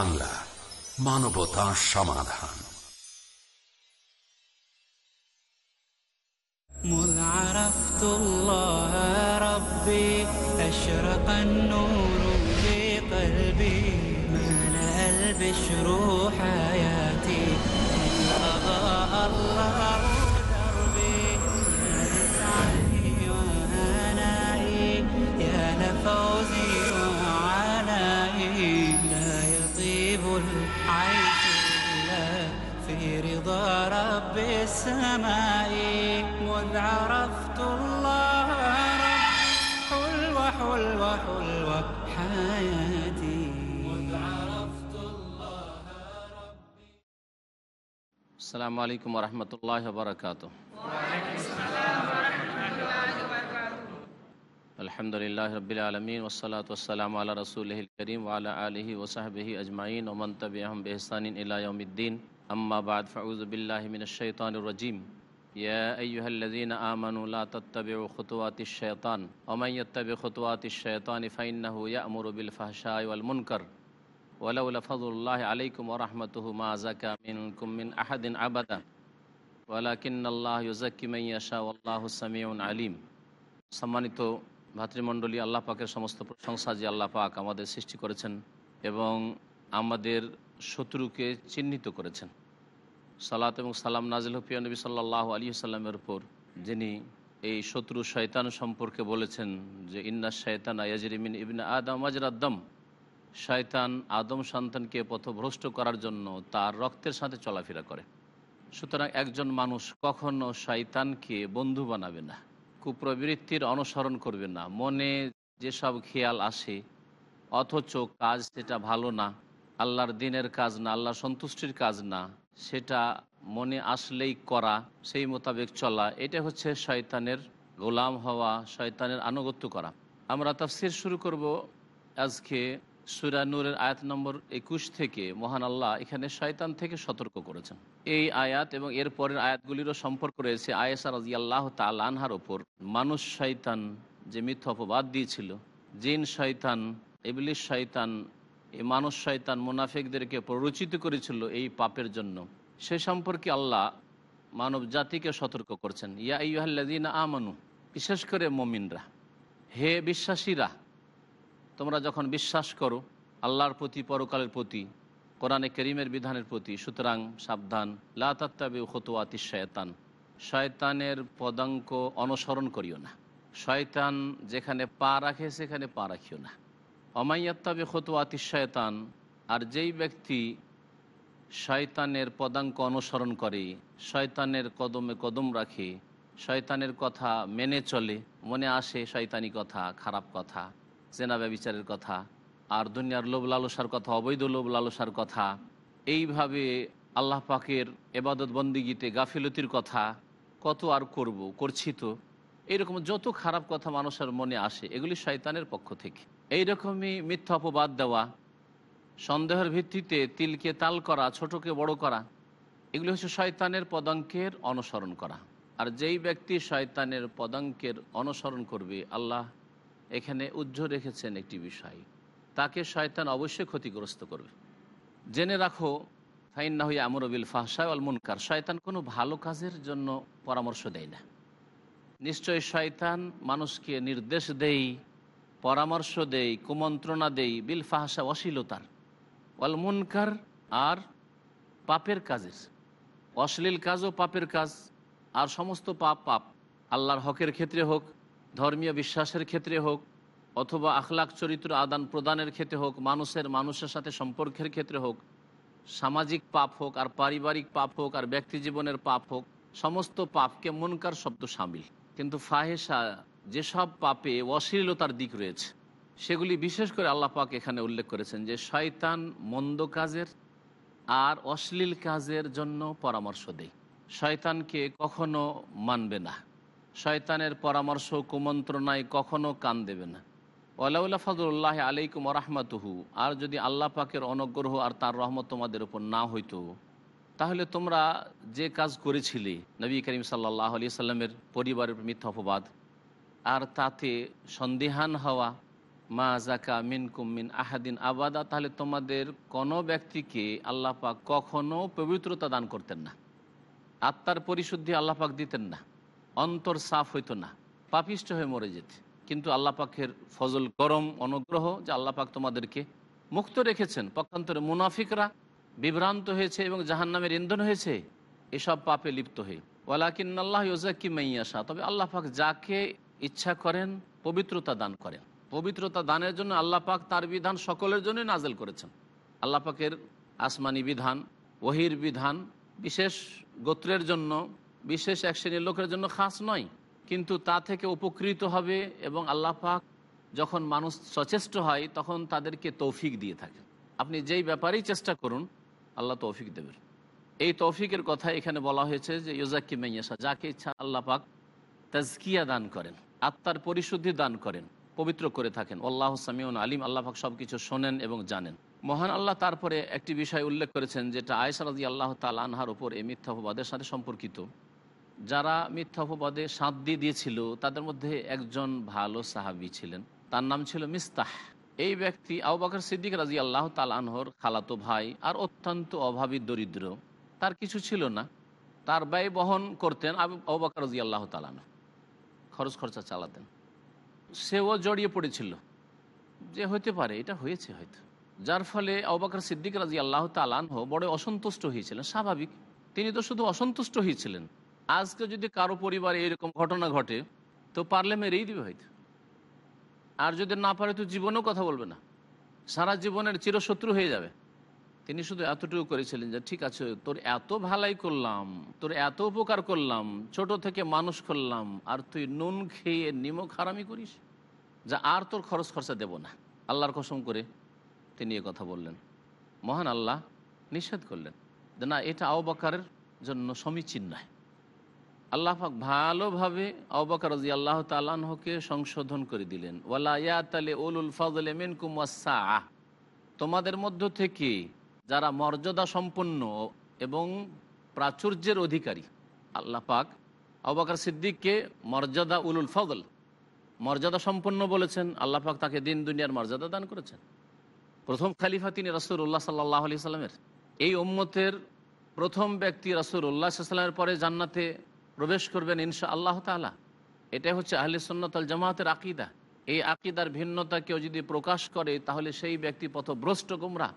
Piece TV Bangla মানবতা সমাধান مذ عرفت الله ربي أشرق النور في قلبي ملأ البشر حياتي السماء مذ عرفت الله رب حلوة حلوة حلوة حياتي. السلام عليكم ورحمة الله وبركاته. الحمد لله رب العالمين والصلاة والسلام على رسوله الكريم وعلى آله وصحبه أجمعين ومن تبعهم بإحسان إلى يوم الدين. أما بعد فأعوذ بالله من الشيطان الرجيم يا أيها الذين آمنوا لا تتبعوا خطوات الشيطان ومن يتبع خطوات الشيطان فإنه يأمر بالفحشاء والمنكر ولولا فضل الله عليكم ورحمته ما زكى منكم من أحد أبدا ولكن الله يزكي من يشاء والله سميع عليم সম্মানিত ভাতৃমণ্ডলী আল্লাহ পাকের সমস্ত প্রশংসা যে আল্লাহ পাক আমাদের সৃষ্টি করেছেন এবং আমাদের শত্রুকে চিহ্নিত করেছেন সালাত এবং সালাম নাজিল হফিয়া নবী সাল্লাহ আলী সাল্লামের উপর। যিনি এই শত্রু শয়তান সম্পর্কে বলেছেন যে, ইন্না শয়তান আয়াজরিমিন ইবনা আদম আজরাদ্দম শয়তান আদম সন্তানকে পথভ্রষ্ট করার জন্য তার রক্তের সাথে চলাফেরা করে। সুতরাং একজন মানুষ কখনো শয়তানকে বন্ধু বানাবে না, কুপ্রবৃত্তির অনুসরণ করবে না, মনে যেসব খেয়াল আসে, অথচ কাজ সেটা ভালো না, আল্লাহর দিনের কাজ না, আল্লাহর সন্তুষ্টির কাজ না সেটা মনে আসলেই করা, সেই মোতাবেক চলা, এটা হচ্ছে শয়তানের গোলাম হওয়া, শয়তানের আনুগত্য করা। আমরা তাফসির শুরু করব আজকে সুরা নূরের আয়াত নম্বর একুশ থেকে। মহান আল্লাহ এখানে শয়তান থেকে সতর্ক করেছেন। এই আয়াত এবং এর পরের আয়াতগুলিরও সম্পর্ক রয়েছে আয়েসা রাজি আল্লাহ তাল আনহার ওপর। মানুষ শয়তান যে মিথ্য অপবাদ দিয়েছিল, জিন শয়তান ইবলিশ শয়তান এই মানুষ শয়তান মুনাফেকদেরকে প্ররোচিত করেছিল এই পাপের জন্য। সে সম্পর্কে আল্লাহ মানব জাতিকে সতর্ক করছেন। ইয়া ইহাল্লাদিন আমানু, বিশেষ করে মমিনরা। হে বিশ্বাসীরা, তোমরা যখন বিশ্বাস করো আল্লাহর প্রতি, পরকালের প্রতি, কোরআনে করিমের বিধানের প্রতি, সুতরাং সাবধান। লাতাত্তাবে খতুয়াতি শয়তান। শয়তানের পদাঙ্ক অনুসরণ করিও না। শয়তান যেখানে পা রাখে, সেখানে পা রাখিও না। অমাইয়াত্তাবে খতুয়াতি শয়তান, আর যেই ব্যক্তি শয়তানের পদাঙ্ক অনুসরণ করে, শয়তানের কদমে কদম রাখে, শয়তানের কথা মেনে চলে, মনে আসে শয়তানি কথা, খারাপ কথা জেনাবে বিচারের কথা, আর দুনিয়ার লোভ লালসার কথা, অবৈধ লোভ লালসার কথা, এইভাবে আল্লাহ পাকের এবাদত বন্দিগিতে গাফিলতির কথা কত আর করব, করছি তো? এইরকম যত খারাপ কথা মানুষের মনে আসে, এগুলি শয়তানের পক্ষ থেকে। এইরকমই মিথ্যা অপবাদ দেওয়া, সন্দেহের ভিত্তিতে তিলকে তাল করা, ছোটকে বড় করা, এগুলি হচ্ছে শয়তানের পদাঙ্কের অনুসরণ করা। আর যেই ব্যক্তি শয়তানের পদাঙ্কের অনুসরণ করবে, আল্লাহ এখানে উজ্জ্ব রেখেছেন একটি বিষয়। তাকে শয়তান অবশ্যই ক্ষতিগ্রস্ত করবে। জেনে রাখো ফাইন না হইয়া আমরবিল ফাহসায় অল মুনকার। শয়তান কোনো ভালো কাজের জন্য পরামর্শ দেয় না। নিশ্চয় শয়তান মানুষকে নির্দেশ দেই পরামর্শ দেই, কুমন্ত্রণা দেই, বিল ফাহসা অশ্লীলতার। অল মুনকার আর পাপের কাজের। অশ্লীল কাজও পাপের কাজ, আর সমস্ত পাপ পাপ। আল্লাহর হকের ক্ষেত্রে হোক, ধর্মীয় বিশ্বাসের ক্ষেত্রে হোক, অথবা আখলাক চরিত্র আদান প্রদানের ক্ষেত্রে হোক, মানুষের মানুষের সাথে সম্পর্কের ক্ষেত্রে হোক, সামাজিক পাপ হোক, আর পারিবারিক পাপ হোক, আর ব্যক্তি জীবনের পাপ হোক, সমস্ত পাপকে মনকার শব্দ সামিল। কিন্তু ফাহেসা যেসব পাপে অশ্লীলতার দিক রয়েছে, সেগুলি বিশেষ করে আল্লাহ পাক এখানে উল্লেখ করেছেন যে শয়তান মন্দ কাজের আর অশ্লীল কাজের জন্য পরামর্শ দেয়। শয়তানকে কখনো মানবে না। শয়তানের পরামর্শ কুমন্ত্রণায় কখনো কান দেবে না। ওলাউল্লা ফজল্লাহ আলাইকুম রহমাতুহু, আর যদি আল্লাহ পাকের অনুগ্রহ আর তার রহমত তোমাদের উপর না হইতো, তাহলে তোমরা যে কাজ করেছিলে, নবী করিম সাল্লাহ আলি সাল্লামের পরিবারের মিথ্যা অপবাদ আর তাতে সন্দেহান হওয়া, মা জাকা মিন কুমিন আহাদিন আবাদা, তাহলে তোমাদের কোনো ব্যক্তিকে আল্লাহ পাক কখনো পবিত্রতা দান করতেন না। আত্মার পরিশুদ্ধি আল্লাহ পাক দিতেন না। অন্তর সাফ হইতো না। পাপিষ্ট হয়ে মরে যেত। কিন্তু আল্লাহ পাকের ফজল, করম, অনুগ্রহ যে আল্লাহ পাক তোমাদেরকে মুক্ত রেখেছেন, পক্ষান্তরে মুনাফিকরা বিভ্রান্ত হয়েছে এবং জাহান্নামের ইন্ধন হয়েছে, এসব পাপে লিপ্ত হয়ে। ওয়ালাকিন আল্লাহ ইউজাকি মাইয়াশা, তবে আল্লাহ পাক যাকে ইচ্ছা করেন, পবিত্রতা দান করেন। পবিত্রতা দানের জন্য আল্লাহ পাক তার বিধান সকলের জন্যই নাজেল করেছেন। আল্লাহ পাকের আসমানি বিধান, ওহির বিধান বিশেষ গোত্রের জন্য, বিশেষ এক শ্রেণির লোকের জন্য খাস নয়, কিন্তু তা থেকে উপকৃত হবে এবং আল্লাহ পাক যখন মানুষ সচেষ্ট হয়, তখন তাদেরকে তৌফিক দিয়ে থাকেন আপনি যেই ব্যাপারেই চেষ্টা করুন, আল্লাহ তৌফিক দেবেন। এই তৌফিকের কথা এখানে বলা হয়েছে যে ইউজাক্কি মাইয়াসা যাকে ইচ্ছা আল্লাহ পাক তাজকিয়া দান করেন। আত্মার পরিশুদ্ধি দান করেন, পবিত্র করে থাকেন। আল্লাহ সামিউন আলিম, আল্লাহ পাক সব কিছু শোনেন এবং জানেন। মহান আল্লাহ তারপরে একটি বিষয় উল্লেখ করেছেন, যেটা আয়সা রাজি আল্লাহ তাল আনহার উপর এই মিথ্যাপবাদের সাথে সম্পর্কিত। যারা মিথ্যাপবাদে সাঁত দিয়ে দিয়েছিল, তাদের মধ্যে একজন ভালো সাহাবি ছিলেন। তার নাম ছিল মিস্তাহ। এই ব্যক্তি আউবাকর সিদ্দিক রাজি আল্লাহ তাল আনহর খালাতো ভাই আর অত্যন্ত অভাবী দরিদ্র। তার কিছু ছিল না। তার ব্যয় বহন করতেন আবাকর রাজি আল্লাহ তালান খরচ খরচা চালাতেন। সেও জড়িয়ে পড়েছিল। যে হতে পারে, এটা হয়েছে হয়তো। যার ফলে আবাকর সিদ্দিক রাজি আল্লাহ তালানহ বড় অসন্তুষ্ট হয়েছিলেন। স্বাভাবিক, তিনি তো শুধু অসন্তুষ্ট হয়েছিলেন। আজকে যদি কারও পরিবারে এরকম ঘটনা ঘটে, তো পারলে মেরেই দিবে হয়তো। আর যদি না পারে, তো জীবনেও কথা বলবে না। সারা জীবনের চিরশত্রু হয়ে যাবে। তিনি শুধু এতটুকু করেছিলেন যে, ঠিক আছে, তোর এত ভালাই করলাম, তোর এত উপকার করলাম, ছোট থেকে মানুষ করলাম, আর তুই নুন খেয়ে নিমক হারামি করিস? যা আর তোর খরচ খরচা দেব না। আল্লাহর কসম করে তিনি এ কথা বললেন। মহান আল্লাহ নিষেধ করলেন যে, না, এটা আওবাকারের জন্য সমীচীন নয়। আল্লাহ পাক ভালোভাবে আবাকার রাজি আল্লাহ তালাহকে সংশোধন করে দিলেন। ওয়ালা ইয়াতালে উলুল ফজলে মিনকুম তোমাদের মধ্য থেকে যারা মর্যাদা সম্পন্ন এবং প্রাচুর্যের অধিকারী। আল্লাহ পাক আবাকার সিদ্দিককে মর্যাদা উলুল ফজল মর্যাদা সম্পন্ন বলেছেন। আল্লাহ পাক তাকে দিন দুনিয়ার মর্যাদা দান করেছেন। প্রথম খালিফা তিনি রসুল্লাহ সাল্লাহ আলি সাল্লামের। এই উম্মতের প্রথম ব্যক্তি রসুল্লাহ সাল্লামের পরে জান্নাতে প্রবেশ করবেন ইনশা আল্লাহ তালা এটাই হচ্ছে আহলে সন্ন্যতাল জামাতের আকিদা। এই আকিদার ভিন্নতা কেউ যদি প্রকাশ করে, তাহলে সেই ব্যক্তি পথভ্রষ্ট গুমরা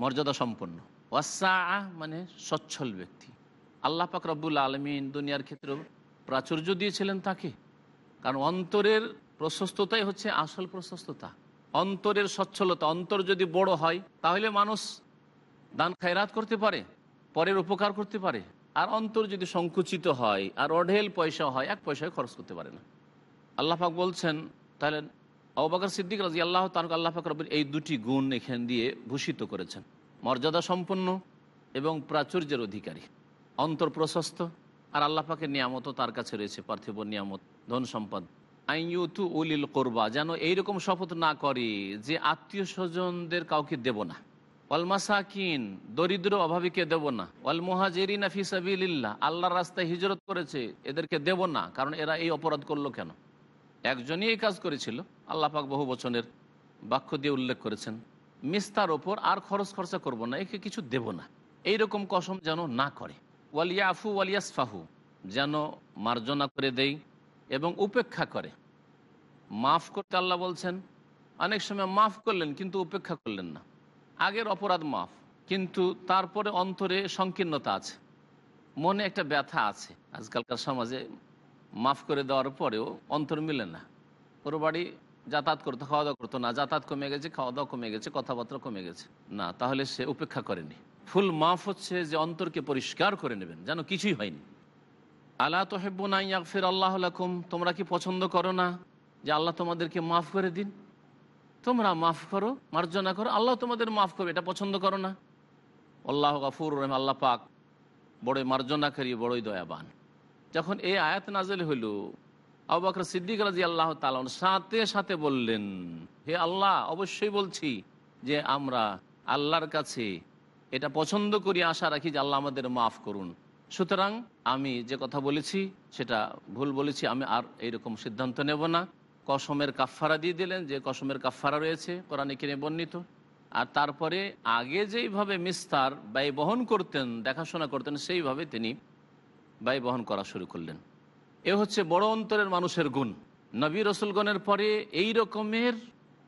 মর্যাদা সম্পন্ন। ওয়াসা মানে সচ্ছল ব্যক্তি। আল্লাহ পাক রব্বুল আলমিন দুনিয়ার ক্ষেত্রেও প্রাচুর্য দিয়েছিলেন তাকে। কারণ অন্তরের প্রশস্ততাই হচ্ছে আসল প্রশস্ততা। অন্তরের সচ্ছলতা, অন্তর যদি বড় হয়, তাহলে মানুষ দান খায়রাত করতে পারে, পরের উপকার করতে পারে। আর অন্তর যদি সংকুচিত হয়, আর অঢেল পয়সা হয়, এক পয়সায় খরচ করতে পারে না। আল্লাহ পাক বলছেন, তাহলে অবাকর সিদ্দিক রাজি আল্লাহ তানক আল্লাহ পাক রব্বুর এই দুটি গুণ এখান দিয়ে ভূষিত করেছেন। মর্যাদা সম্পন্ন এবং প্রাচুর্যের অধিকারী। অন্তর প্রশস্ত আর আল্লাহ পাকের নিয়ামতও তার কাছে রয়েছে, পার্থিব নিয়ামত, ধন সম্পদ। আইয়ুতু উলিল করবা, যেন এইরকম শপথ না করে যে আত্মীয় স্বজনদের কাউকে দেব না। ওয়াল মাসাকিন, দরিদ্র অভাবীকে দেব না। ওয়াল মোহাজেরিনা ফিসাবিল্লাহ আল্লাহর রাস্তায় হিজরত করেছে, এদেরকে দেব না, কারণ এরা এই অপরাধ করল কেন? একজনই এই কাজ করেছিল। আল্লাহ পাক বহু বচনের বাক্য দিয়ে উল্লেখ করেছেন মিস্তার ওপর আর খরচ খরচা করব না, একে কিছু দেব না। এইরকম কসম যেন না করে। ওয়ালিয়া আফু ওয়ালিয়াসফাহু, যেন মার্জনা করে দেই এবং উপেক্ষা করে। মাফ করতে আল্লাহ বলছেন, অনেক সময় মাফ করলেন কিন্তু উপেক্ষা করলেন না। আগের অপরাধ মাফ, কিন্তু তারপরে অন্তরে সংকীর্ণতা আছে। মনে একটা ব্যথা আছে। আজকালকার সমাজে মাফ করে দেওয়ার পরেও অন্তর মিলে না। ওর বাড়ি যাতায়াত করতো খাওয়া দাওয়া করতো না। যাতায়াত কমে গেছে খাওয়া দাওয়া কমে গেছে, কথাবার্তা কমে গেছে। না, তাহলে সে উপেক্ষা করেনি। ফুল মাফ হচ্ছে যে অন্তরকে পরিষ্কার করে নেবেন, যেন কিছুই হয়নি। আল্লাহ নাই ফির আল্লাহ লাকুম, তোমরা কি পছন্দ করো না যে আল্লাহ তোমাদেরকে মাফ করে দিন? তোমরা মাফ করো, মার্জনা করো, আল্লাহ তোমাদের মাফ করবে, এটা পছন্দ করো না। আল্লাহ গাফুর রহিম, আল্লাহ পাক বড়ই মার্জনা মার্জনাকারী, বড়ই দয়াবান। যখন এই আয়াত নাজেল হইল আবাকর সিদ্দিক রাজি আল্লাহ তালন সাথে সাথে বললেন, হে আল্লাহ, অবশ্যই বলছি যে আমরা আল্লাহর কাছে এটা পছন্দ করি, আশা রাখি যে আল্লাহ আমাদের মাফ করুন। সুতরাং আমি যে কথা বলেছি, সেটা ভুল বলেছি, আমি আর এইরকম সিদ্ধান্ত নেব না। কসমের কাফারা দিয়ে দিলেন, যে কসমের কাফারা রয়েছে, কোরআনে কিনে বর্ণিত। আর তারপরে আগে যেইভাবে মিস্তার ব্যয় বহন করতেন, দেখাশোনা করতেন, সেইভাবে তিনি ব্যয় বহন করা শুরু করলেন। এ হচ্ছে বড় অন্তরের মানুষের গুণ। নবী রসুলগণের পরে এই রকমের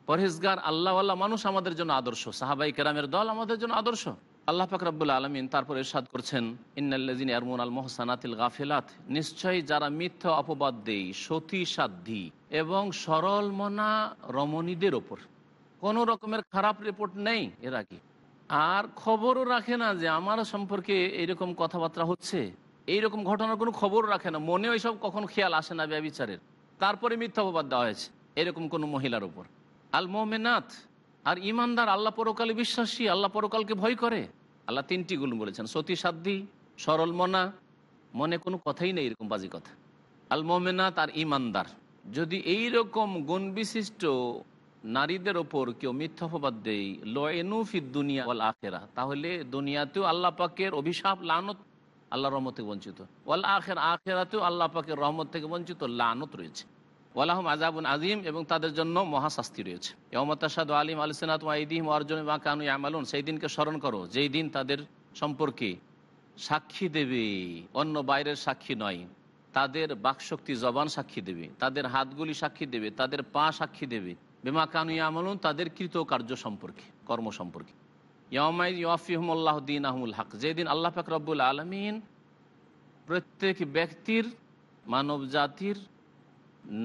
পরহেজগার আল্লাহওয়াল্লাহ মানুষ আমাদের জন্য আদর্শ। সাহাবাই কেরামের দল আমাদের জন্য আদর্শ। আল্লাহ পাক রব্বুল আলমিন তারপর এরশাদ করছেন ইন্নাল্লাজিন আরমুন আল মোহসানাতিল গাফিলাত নিশ্চয়ই যারা মিথ্যা অপবাদ দেই সতী সাধ্যী এবং সরল মনা রমণীদের ওপর। কোনো রকমের খারাপ রিপোর্ট নেই এরা কি আর খবরও রাখে না যে, আমার সম্পর্কে এইরকম কথাবার্তা হচ্ছে? এইরকম ঘটনার কোনো খবর রাখে না। মনে ওইসব কখন খেয়াল আসে না ব্যবিচারের। তারপরে মিথ্যা অপবাদ দেওয়া হয়েছে, এরকম কোনো মহিলার ওপর আল মোমেনাথ আর ইমানদার আল্লাহ পরকালে বিশ্বাসী, আল্লাহ পরকালকে ভয় করে। আল্লাহ তিনটি গুণ বলেছেন, সতী সাধ্যী, সরল মনা, মনে কোনো কথাই নেই এরকম বাজি কথা। আল মোমেনাত আর ইমানদার, যদি এই রকম গুণ বিশিষ্ট নারীদের ওপর কেউ মিথ্যা অপবাদ দেয় লয়েনুফিদ দুনিয়া ওয়াল আখেরা তাহলে দুনিয়াতেও আল্লাহ পাকের অভিশাপ, লানত আল্লাহ রহমত থেকে বঞ্চিত। ওয়াল আখের, আখেরাতেও আল্লাহ পাকের রহমত থেকে বঞ্চিত, লানত রয়েছে। ওয়ালাহম আজাবুন আজিম এবং তাদের জন্য মহাশাস্তি রয়েছে। ইয়মতাসাদ আলিম আলিসানাত ওয়াইদিম অর্জুন বা কানু আমালুন সেই দিনকে স্মরণ করো, যেই দিন তাদের সম্পর্কে সাক্ষী দেবে, অন্য বাইরের সাক্ষী নয়। তাদের বাকশক্তি জবান সাক্ষী দেবে, তাদের হাতগুলি সাক্ষী দেবে, তাদের পা সাক্ষী দেবে। বেমা কানু আমলুন তাদের কৃত কার্য সম্পর্কে, কর্ম সম্পর্কে। ইয়মাই আহমুল হক। যেদিন আল্লাহ পাক রব্বুল আলমিন প্রত্যেক ব্যক্তির মানব জাতির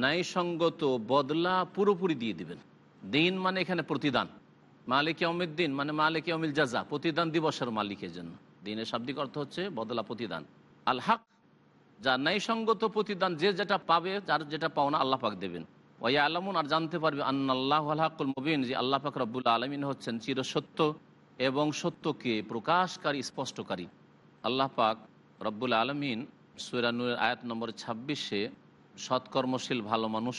ন্যায়সঙ্গত বদলা পুরোপুরি দিয়ে দিবেন। দিন মানে এখানে প্রতিদান। মালিক অমির দিন মানে মালিক অমিল জাজা, প্রতিদান দিবসের মালিকের জন্য। দিনের শাব্দিক অর্থ হচ্ছে বদলা প্রতিদান। আল হক, যা ন্যায়সঙ্গত প্রতিদান, যে যেটা পাবে, যার যেটা পাওনা আল্লাহ পাক দেবেন। ওয়া আলমুন আর জানতে পারবে আন্নাল্লাহ আল্লাহুল মুবিন, যে আল্লাহ পাক রব্বুল আলমিন হচ্ছেন চিরসত্য। এবং সত্যকে প্রকাশকারী, স্পষ্টকারী। আল্লাহ পাক রব্বুল আলমিন সুরানুর আয়াত নম্বর ছাব্বিশে, সৎকর্মশীল, ভালো মানুষ,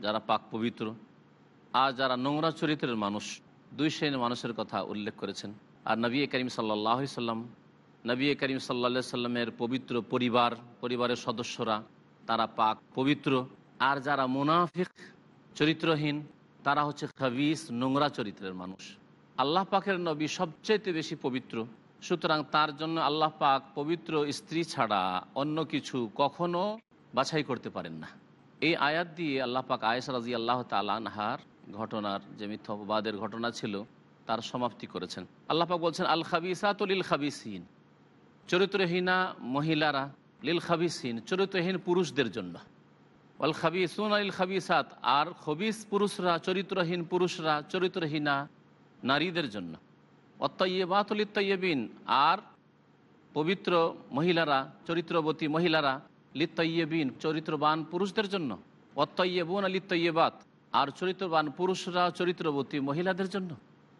যারা পাক পবিত্র আর যারা নোংরা চরিত্রের মানুষ, দুই শ্রেণির মানুষের কথা উল্লেখ করেছেন। আর নবী করিম সাল্লাহ সাল্লাম, নবী করিম সাল্লা সাল্লামের পবিত্র পরিবার, পরিবারের সদস্যরা, তারা পাক পবিত্র। আর যারা মুনাফিক, চরিত্রহীন, তারা হচ্ছে খাবিস, নোংরা চরিত্রের মানুষ। আল্লাহ পাকের নবী সবচেয়ে বেশি পবিত্র। সুতরাং তার জন্য আল্লাহ পাক পবিত্র স্ত্রী ছাড়া অন্য কিছু কখনো বাছাই করতে পারেন না। এই আয়াত দিয়ে আল্লাহ পাক আয়েস রাজি আল্লাহ তালানহার ঘটনার যে মিথ্যাবাদের ঘটনা ছিল, তার সমাপ্তি করেছেন। আল্লাহ পাক বলছেন আল খাবিসাত লিল খাবিসিন চরিত্রহীনা মহিলারা লিল খাবিসিন চরিত্রহীন পুরুষদের জন্য। আল খাবিসাত আর খবিস পুরুষরা, চরিত্রহীন পুরুষরা, চরিত্রহীনা নারীদের জন্য অত্তয়েবাতলিত তৈয়বিন আর পবিত্র মহিলারা চরিত্রবতী মহিলারা লিত্তয়েবিন চরিত্রবান পুরুষদের জন্য অত্তয়েবুন লিত্তয়েবাত আর চরিত্রবান পুরুষরা চরিত্রবতী মহিলাদের জন্য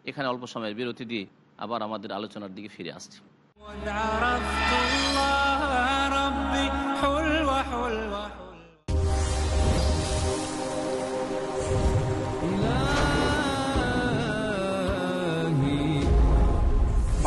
এখানে অল্প সময়ের বিরতি দিয়ে আবার আমাদের আলোচনার দিকে ফিরে আসছি عرفت الله ربي حلوة حلوة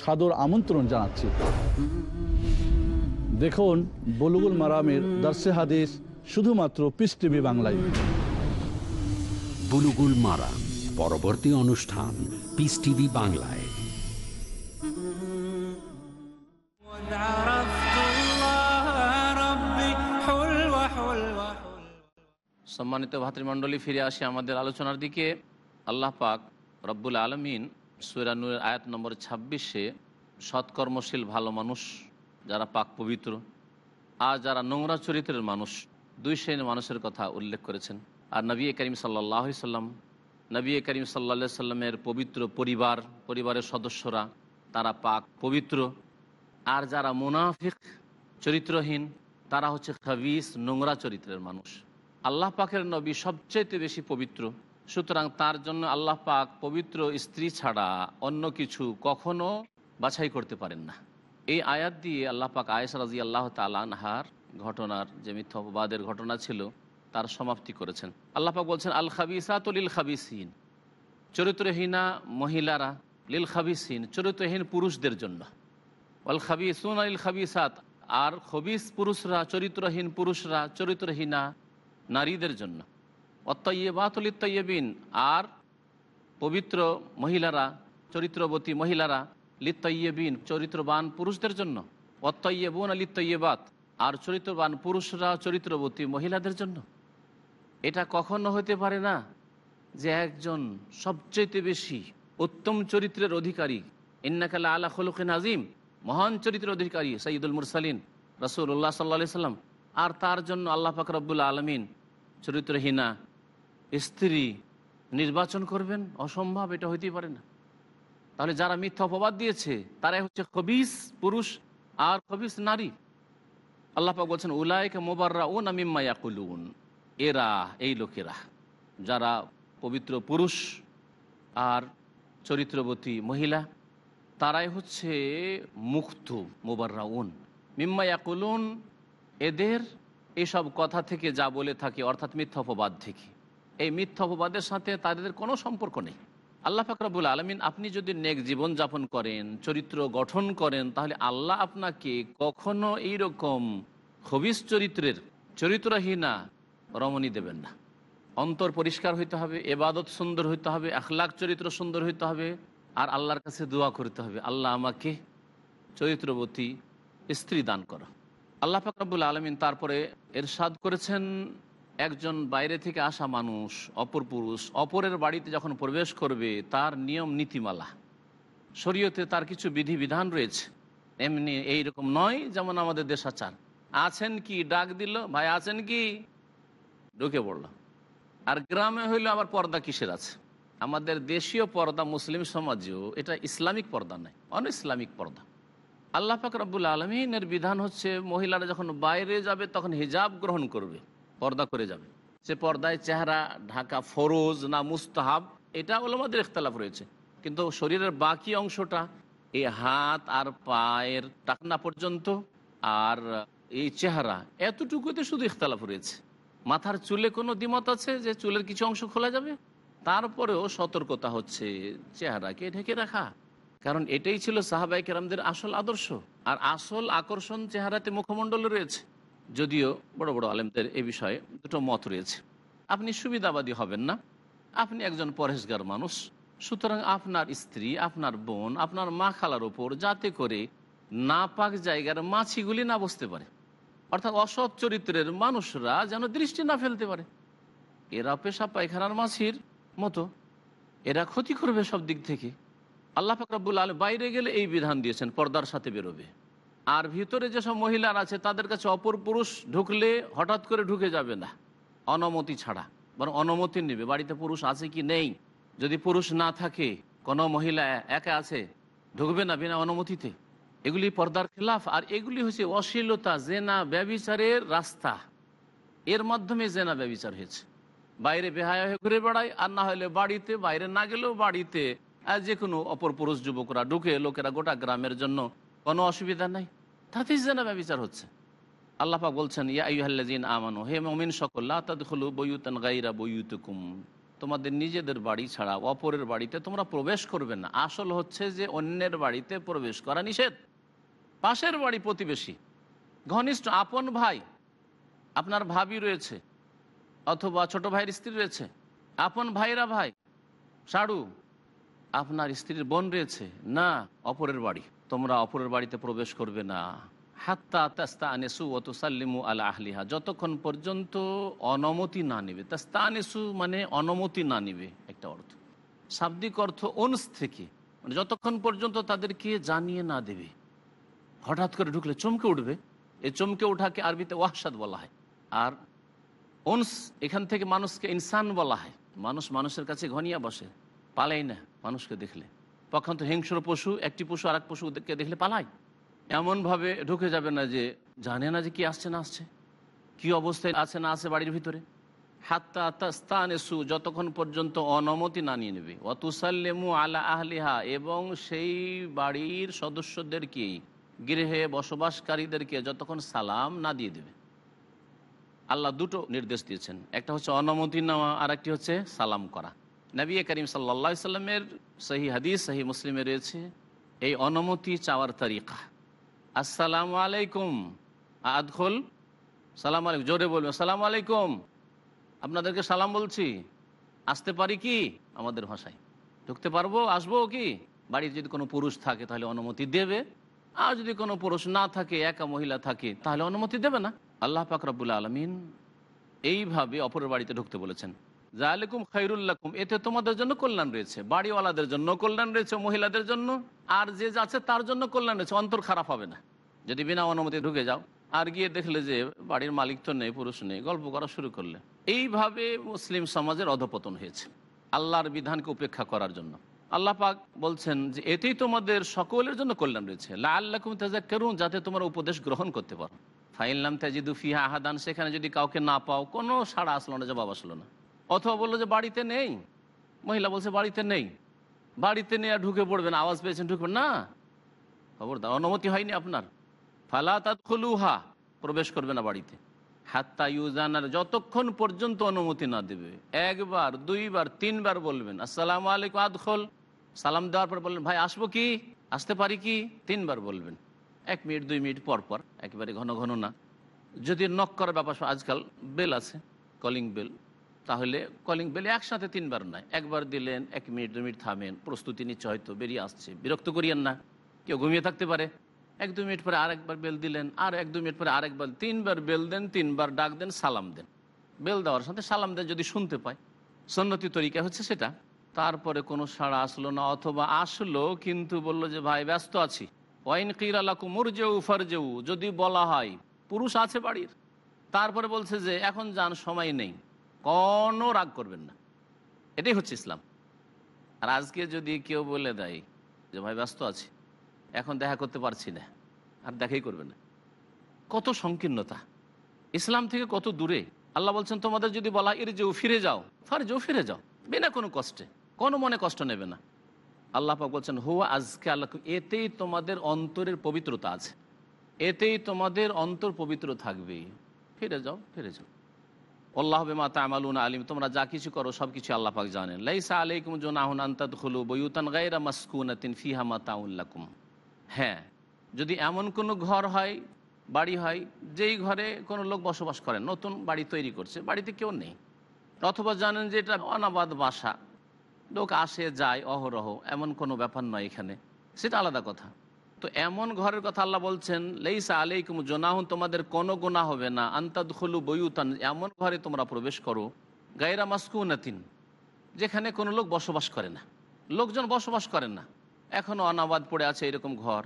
সাদর আমন্ত্রণ জানাচ্ছি। দেখুন বলুগুল মারামের দর্শে হাদিস শুধুমাত্র পিস টিভি বাংলায়। বুলুগুল মারাম পরবর্তী অনুষ্ঠান পিস টিভি বাংলায়। সম্মানিত ভাতৃমণ্ডলী ফিরে আসে আমাদের আলোচনার দিকে। আল্লাহ পাক রব্বুল আলমিন সুরানুর আয়াত নম্বর ছাব্বিশে, সৎকর্মশীল ভালো মানুষ যারা পাক পবিত্র আর যারা নোংরা চরিত্রের মানুষ, দুই শ্রেণির মানুষের কথা উল্লেখ করেছেন। আর নবী করিম সাল্লাহ সাল্লাম, নবী করিম সাল্লা সাল্লামের পবিত্র পরিবার, পরিবারের সদস্যরা, তারা পাক পবিত্র। আর যারা মুনাফিক, চরিত্রহীন, তারা হচ্ছে খাবিস, নোংরা চরিত্রের মানুষ। আল্লাহ পাকের নবী সবচেয়ে বেশি পবিত্র। সুতরাং তার জন্য আল্লাহ পাক পবিত্র স্ত্রী ছাড়া অন্য কিছু কখনো বাছাই করতে পারেন না। এই আয়াত দিয়ে আল্লাহ পাক আয়েস রাজি আল্লাহ তালানহার ঘটনার যে মিথ্যাবাদের ঘটনা ছিল, তার সমাপ্তি করেছেন। আল্লাহ পাক বলছেন, আল খাবিসা খাবিসাতুলিল খাবিসিন চরিত্রহীনা মহিলারা, লিল খাবিসিন, চরিত্রহীন পুরুষদের জন্য। অল খাবিসুন আল খাবিসাত আর খবিস পুরুষরা, চরিত্রহীন পুরুষরা, চরিত্রহীনা নারীদের জন্য। অত্যবাতুল আর পবিত্র মহিলারা, চরিত্রবতী মহিলারা লিত্তৈয়বিন, চরিত্রবান পুরুষদের জন্য। অত্যবন লিত্তৈয়বাত, আর চরিত্রবান পুরুষরা চরিত্রবতী মহিলাদের জন্য। এটা কখনো হতে পারে না যে একজন সবচেয়ে বেশি উত্তম চরিত্রের অধিকারী ইন্নাকালা আলা খলুক নাজিম মহান চরিত্রের অধিকারী সঈদুল মুরসালিন রসুল্লাহ সাল্লা সাল্লাম আর তার জন্য আল্লাহ ফাকরাবুল আলমিন চরিত্রহীনা স্ত্রী নির্বাচন করবেন, অসম্ভব, এটা হইতেই পারে না। তাহলে যারা মিথ্যা অপবাদ দিয়েছে, তারাই হচ্ছে খবিস পুরুষ আর খবিস নারী। আল্লাহ বলছেন উলায়কে মোবাররা ও নামিম্মা ইয়াকুলুন। এরা, এই লোকেরা, যারা পবিত্র পুরুষ আর চরিত্রবতী মহিলা, তারাই হচ্ছে মুক্ত মোবাররাউন। মিম্মা ইয়াকুলুন, এদের এসব কথা থেকে যা বলে থাকে, অর্থাৎ মিথ্যা অপবাদ থেকে। এই মিথ্যা অপবাদের সাথে তাদের কোনো সম্পর্ক নেই। আল্লাহ ফাকরাবুল আলমিন, আপনি যদি নেক জীবন যাপন করেন, চরিত্র গঠন করেন, তাহলে আল্লাহ আপনাকে কখনো এইরকম খবিস চরিত্রের চরিত্রহীনা রমণী দেবেন না। অন্তর পরিষ্কার হইতে হবে, এবাদত সুন্দর হইতে হবে আখলাক চরিত্র সুন্দর হইতে হবে, আর আল্লাহর কাছে দোয়া করতে হবে। আল্লাহ আমাকে চরিত্রবতী স্ত্রী দান করো। আল্লাহ ফাকরাবুল আলমিন তারপরে এরশাদ করেছেন একজন বাইরে থেকে আসা মানুষ, অপর পুরুষ, অপরের বাড়িতে যখন প্রবেশ করবে, তার নিয়ম নীতিমালা। শরীয়তে তার কিছু বিধিবিধান রয়েছে। এমনি এইরকম নয় যেমন আমাদের দেশাচার। আছেন কি? ডাক দিল, ভাই, আছেন কি? ঢুকে পড়ল। আর গ্রামে হইল আবার পর্দা কিসের আছে? আমাদের দেশীয় পর্দা মুসলিম সমাজেও এটা ইসলামিক পর্দা নয় অন ইসলামিক পর্দা। আল্লাহ পাক আলমিনের বিধান হচ্ছে, মহিলারা যখন বাইরে যাবে তখন হিজাব গ্রহণ করবে। পর্দা করে যাবে। সে পর্দায় চেহারা, ঢাকা ফরোজ না মুস্তাহাব, এটা ওলামাদের ইখতলাফ রয়েছে। কিন্তু শরীরের বাকি অংশটা এই হাত আর পায়ের টাকনা পর্যন্ত আর এই চেহারা, এতটুকুতে শুধু ইখতলাফ রয়েছে। মাথার চুলে কোনো দ্বিমত আছে যে চুলের কিছু অংশ খোলা যাবে? তারপরেও সতর্কতা হচ্ছে চেহারাকে ঢেকে রাখা। কারণ এটাই ছিল সাহাবাই কেরামদের আসল আদর্শ। আর আসল আকর্ষণ চেহারাতে মুখমণ্ডলে রয়েছে। যদিও বড় বড় আলেমদের এ বিষয়ে দুটো মত রয়েছে। আপনি সুবিধাবাদী হবেন না। আপনি একজন পরেশগার মানুষ। সুতরাং আপনার স্ত্রী, আপনার বোন, আপনার মা খালার ওপর যাতে করে না পাক জায়গার মাছিগুলি না বসতে পারে। অর্থাৎ অসৎ চরিত্রের মানুষরা যেন দৃষ্টি না ফেলতে পারে। এরা পেশা পায়খানার মাছির মতো। এরা ক্ষতি করবে সব দিক থেকে। আল্লাহ ফাকরাবুল আল বাইরে গেলে এই বিধান দিয়েছেন, পর্দার সাথে বেরোবে। আর ভিতরে যেসব মহিলার আছে, তাদের কাছে অপর পুরুষ ঢুকলে হঠাৎ করে ঢুকে যাবে না। অনুমতি ছাড়া, বরং অনুমতি নেবে। বাড়িতে পুরুষ আছে কি নেই? যদি পুরুষ না থাকে, কোনো মহিলা একা আছে, ঢুকবে না বিনা অনুমতিতে? এগুলি পর্দার খেলাফ, আর এগুলি হচ্ছে অশ্লীলতা, জেনা, ব্যবিচারের রাস্তা। এর মাধ্যমে জেনা, ব্যবিচার হয়েছে। বাইরে বেহায়া হয়ে ঘুরে বেড়ায়, আর না হলে বাড়িতে, বাইরে না গেলেও বাড়িতে যে কোনো অপর পুরুষ যুবকরা ঢুকে, লোকেরা গোটা গ্রামের জন্য কোনো অসুবিধা নাই। তাতেই জেনা ব্যবিচার হচ্ছে। আল্লাপাক বলছেন, ইয়া আইহাল্লাজিন আমানো, হে মমিন সকল্লা তাদখলু বইউতান গাইরা বইউতুকুম। তোমাদের নিজেদের বাড়ি ছাড়া অপরের বাড়িতে তোমরা প্রবেশ করবে না। আসল হচ্ছে যে অন্যের বাড়িতে প্রবেশ করা নিষেধ। পাশের বাড়ি প্রতিবেশী, ঘনিষ্ঠ আপন ভাই, আপনার ভাবি রয়েছে, অথবা ছোট ভাইয়ের স্ত্রী রয়েছে, আপন ভাইরা ভাই সাড়ু আপনার স্ত্রীর বোন রয়েছে, না, অপরের বাড়ি। তোমরা অপরের বাড়িতে প্রবেশ করবে না। হাত্তা তাস্তা আনেসু ও তুসাল্লিমু আলা আহলিহা। যতক্ষণ পর্যন্ত অনুমতি না নেবে। তাস্তা আনেসু মানে অনুমতি না নেবে, একটা অর্থ। শাব্দিক অর্থ অনস থেকে। মানে যতক্ষণ পর্যন্ত তাদেরকে জানিয়ে না দেবে। হঠাৎ করে ঢুকলে চমকে উঠবে। এই চমকে ওঠাকে আরবিতে ওয়াহসাদ বলা হয়। আর অনস এখান থেকে মানুষকে ইনসান বলা হয়। মানুষ মানুষের কাছে ঘনিয়া বসে। পালাই না মানুষকে দেখলে। পক্ষান্ত হিংস্র পশু, একটি পশু আর এক পশুকে দেখলে পালায়। এমনভাবে ঢুকে যাবে না যে জানে না যে কি আসছে, না আসছে। কি অবস্থায় আছে, না আছে বাড়ির ভিতরে। হাত্তা তাস্তান এসু যতক্ষণ পর্যন্ত অনুমতি না নিয়ে নেবে। অতুসাল্লেমু আলা আহলিহা, এবং সেই বাড়ির সদস্যদেরকে, গৃহে বসবাসকারীদেরকে যতক্ষণ সালাম না দিয়ে দেবে। আল্লাহ দুটো নির্দেশ দিয়েছেন। একটা হচ্ছে অনুমতি নেওয়া আর একটি হচ্ছে সালাম করা। নবী করিম সাল্লা সাল্লামের সহি হাদিস, সহি মুসলিমে রয়েছে, এই অনুমতি চাওয়ার তরিকা। আসসালামু আলাইকুম। আদখল, সালাম আলাইকুম, জোরে বলবেন সালাম আলাইকুম। আপনাদেরকে সালাম বলছি। আসতে পারি কি? আমাদের ভাষায়। ঢুকতে পারব? আসব কি? বাড়ির যদি কোনো পুরুষ থাকে তাহলে অনুমতি দেবে। আর যদি কোনো পুরুষ না থাকে, একা মহিলা থাকে, তাহলে অনুমতি দেবে না। আল্লাহ পাক রব্বুল আলমিন এইভাবে অপরের বাড়িতে ঢুকতে বলেছেন। জালেকুম খৈরুল্লাকুম এতে তোমাদের জন্য কল্যাণ রয়েছে। বাড়িওয়ালাদের জন্য কল্যাণ রয়েছে, মহিলাদের জন্য, আর যে যাচ্ছে তার জন্য কল্যাণ রয়েছে, অন্তর খারাপ হবে না। যদি বিনা অনুমতি ঢুকে যাও, আর গিয়ে দেখলে যে বাড়ির মালিক তো নেই, পুরুষ নেই, গল্প করা শুরু করলে। এইভাবে মুসলিম সমাজের অধপতন হয়েছে, আল্লাহর বিধানকে উপেক্ষা করার জন্য। আল্লাহ পাক বলছেন যে, এতেই তোমাদের সকলের জন্য কল্যাণ রয়েছে। লা আল্লাহ তেজা করুন যাতে তোমার উপদেশ গ্রহণ করতে পারো। ফাইনলাম তাজিদু ফিহা আহাদান, সেখানে যদি কাউকে না পাও, কোনো সাড়া আসলো না, জবাব আসলো না। অথবা বলল যে বাড়িতে নেই। মহিলা বলছে, বাড়িতে নেই। বাড়িতে নেই আর ঢুকে পড়বেন আওয়াজ পেয়েছেন ঢুকবেন না। খবরদার, অনুমতি হয়নি আপনার। ফালা তাত খুলুহা প্রবেশ করবে না বাড়িতে। হাত্তা ইউজানার যতক্ষণ পর্যন্ত অনুমতি না দেবে, একবার, দুইবার, তিনবার বলবেন, আসসালামু আলাইকুম, আদখল। সালাম দেওয়ার পর বললেন, ভাই, আসব কি? আসতে পারি কি? তিনবার বলবেন। এক মিনিট, দুই মিনিট পর পর, একেবারে ঘন ঘন না। যদি নক করার ব্যাপার আজকাল বেল আছে, কলিং বেল তাহলে কলিং বেলে একসাথে তিনবার নয় একবার দিলেন, এক মিনিট দু মিনিট থামেন, প্রস্তুতি নিচ্ছে হয়তো, বেরিয়ে আসছে। বিরক্ত করিয়েন না। কেউ ঘুমিয়ে থাকতে পারে। এক দু মিনিট পরে আরেকবার বেল দিলেন, আর এক দু মিনিট পরে আরেকবার, তিনবার বেল দেন, তিনবার ডাক দেন, সালাম দেন। বেল দেওয়ার সাথে সালাম দেন যদি শুনতে পায়। সন্নতি তরিকা হচ্ছে সেটা। তারপরে কোনো সাড়া আসলো না অথবা আসলো, কিন্তু বলল যে, ভাই, ব্যস্ত আছি। ওয়াইন কিরালাকু মুরজেউ ফারজেউ। যদি বলা হয়, পুরুষ আছে বাড়ির? তারপরে বলছে যে, এখন যান, সময় নেই। কোনো রাগ করবেন না। এটাই হচ্ছে ইসলাম। আর আজকে যদি কেউ বলে দেয় যে, ভাই, ব্যস্ত আছি। এখন দেখা করতে পারছি না। আর দেখাই করবে না। কত সংকীর্ণতা। ইসলাম থেকে কত দূরে। আল্লাহ বলছেন, তোমাদের যদি বলা এর যেও ফিরে যাও। ফার যেও ফিরে যাও। বিনা কোনো কষ্টে। কোনো মনে কষ্ট নেবে না। আল্লাহ পাক বলছেন, হুয়া আজকে আল্লাহ এতেই তোমাদের অন্তরের পবিত্রতা আছে। এতেই তোমাদের অন্তর পবিত্র থাকবে। ফিরে যাও ফিরে যাও। আল্লাহ বেমা তামালুন আলিম, তোমরা যা কিছু করো সব কিছু আল্লাহ পাক জানেন। লাইসা আলাইকুম জোনাহুন আন্তাদ খুলু বইউতান গাইরা মাসকুনাতিন ফিহামা তাউল্লাকুম হ্যাঁ যদি এমন কোনো ঘর হয়, বাড়ি হয়, যেই ঘরে কোনো লোক বসবাস করেন নতুন বাড়ি তৈরি করছে, বাড়িতে কেউ নেই। অথবা জানেন যে এটা অনাবাদ বাসা, লোক আসে, যায়, অহরহ, এমন কোনো ব্যাপার নয় এখানে। সেটা আলাদা কথা। তো এমন ঘরের কথা আল্লাহ বলছেন, লেইসা আলাইকুম জোনাহুন, তোমাদের কোনো গোনা হবে না। আন্তাদখলু বইউতান, এমন ঘরে তোমরা প্রবেশ করো গাইরা গায়রা মাসকুনাতিন, যেখানে কোনো লোক বসবাস করে না। লোকজন বসবাস করেন না। এখনও অনাবাদ পড়ে আছে এরকম ঘর।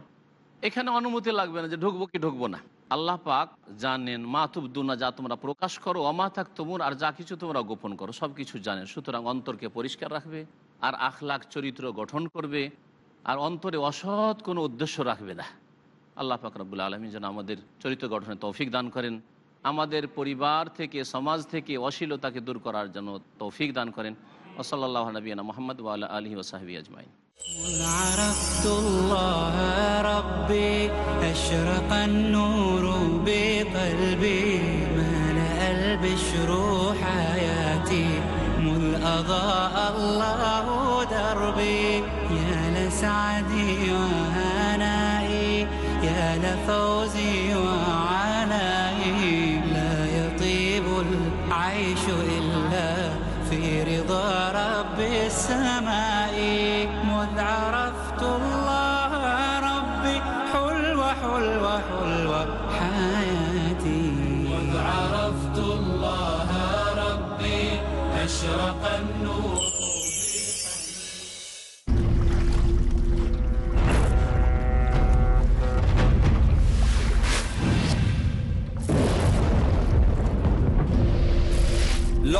এখানে অনুমতি লাগবে না যে ঢুকবো কি ঢুকবো না। আল্লাহ পাক জানেন, মা তুবদুনা, যা তোমরা প্রকাশ করো অমা থাক তুমুর আর যা কিছু তোমরা গোপন করো সব কিছু জানেন। সুতরাং অন্তরকে পরিষ্কার রাখবে, আর আখলাখ চরিত্র গঠন করবে। আর অন্তরে অসৎ কোনো উদ্দেশ্য রাখবে না আল্লাহ পাক রব্বুল আলমী যেন আমাদের চরিত্র গঠনে তৌফিক দান করেন আমাদের পরিবার থেকে সমাজ থেকে অশ্লীলতাকে দূর করার জন্য তৌফিক দান করেন ওসল্লাহ নবীনা মোহাম্মদ ওয়াল আলহি ওসাহাবি আজমাইন مذ عرفت الله ربي أشرق النور بقلبي ملأ البشر حياتي مذ أضاء يا لسعدي وهنائي يا لفوزي وعنائي لا يطيب العيش إلا في رضا رب السماء.